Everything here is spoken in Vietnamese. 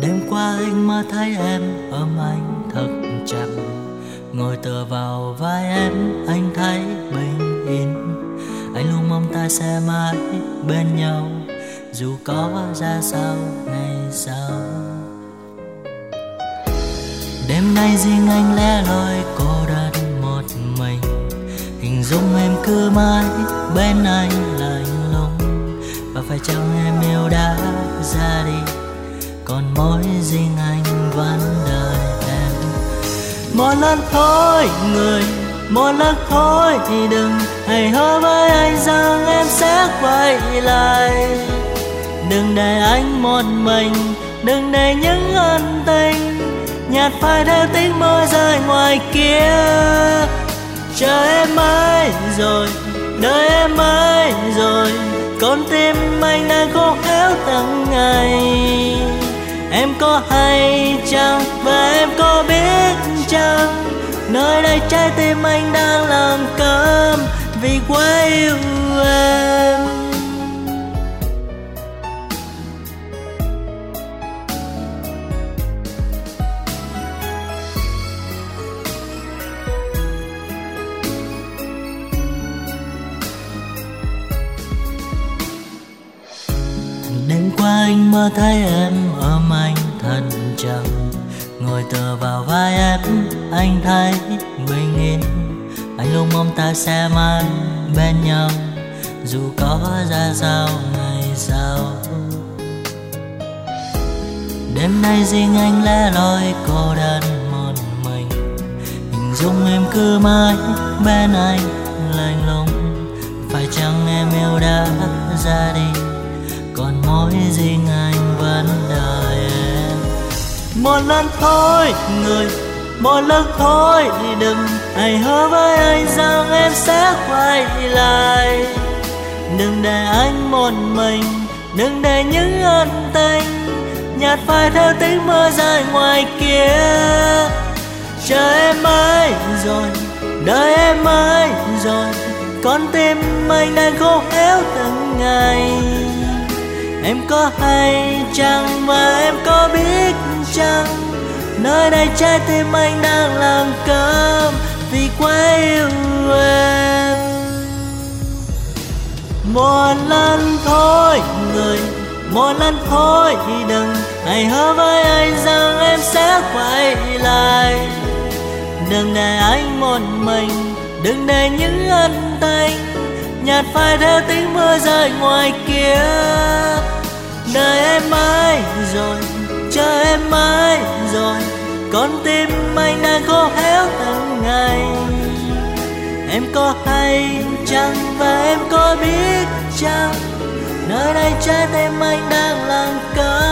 đêm qua anh mơ thấy em ôm anh thật chặt. Ngồi tựa vào vai em, anh thấy bình yên anh luôn mong ta sẽ mãi bên nhau, dù có ra sao ngày sau đêm nay riêng anh lẻ loi, cô đơn một mình. Hình dung em cứ mãi bên anh lạnh lùng. Và phải chăng em yêu đã ra đi? Còn mỗi riêng anh vẫn đợi em. Một lần thôi, người, một lần thôi thì đừng hãy hứa với anh rằng em sẽ quay lại. Đừng để anh một mình, đừng để những ân tình nhạt phai theo tiếng mưa rơi ngoài kia. Chờ em mãi rồi, đợi em mãi rồi, con tim anh đang khô héo từng ngày em có hay chăng và em có biết chăng? Nơi đây trái tim anh đang làm cơm vì quá yêu đêm qua anh mơ thấy em ôm anh thật chặt ngồi tựa vào vai em, anh thấy bình yên anh luôn mong ta sẽ mãi bên nhau. Dù có ra sao, ngày sau. Đêm nay riêng anh lẻ loi, cô đơn một mình. Hình dung em cứ mãi bên anh lạnh lùng. Phải chăng em yêu đã ra đi? Riêng anh vẫn đợi em. Một lần thôi, người, một lần thôi thì đừng hãy hứa với anh rằng em sẽ quay lại. Đừng để anh một mình, đừng để những ân tình nhạt phai theo tiếng mưa dài ngoài kia. Chờ em mãi rồi, đợi em mãi rồi, con tim anh đang khô héo từng ngày em có hay chăng và em có biết chăng? Nơi đây trái tim anh đang làm cơm vì quá yêu em. Một lần thôi, người, một lần thôi thì đừng hãy hứa với anh rằng em sẽ quay lại. Đừng để anh một mình, đừng để những ân tình nhạt phai theo tiếng mưa rơi ngoài kia. Đợi em mãi rồi chờ em mãi rồi. Con tim anh đang khô héo từng ngày. Em có hay chăng và em có biết chăng? Nơi đây trái tim anh đang lặng câm.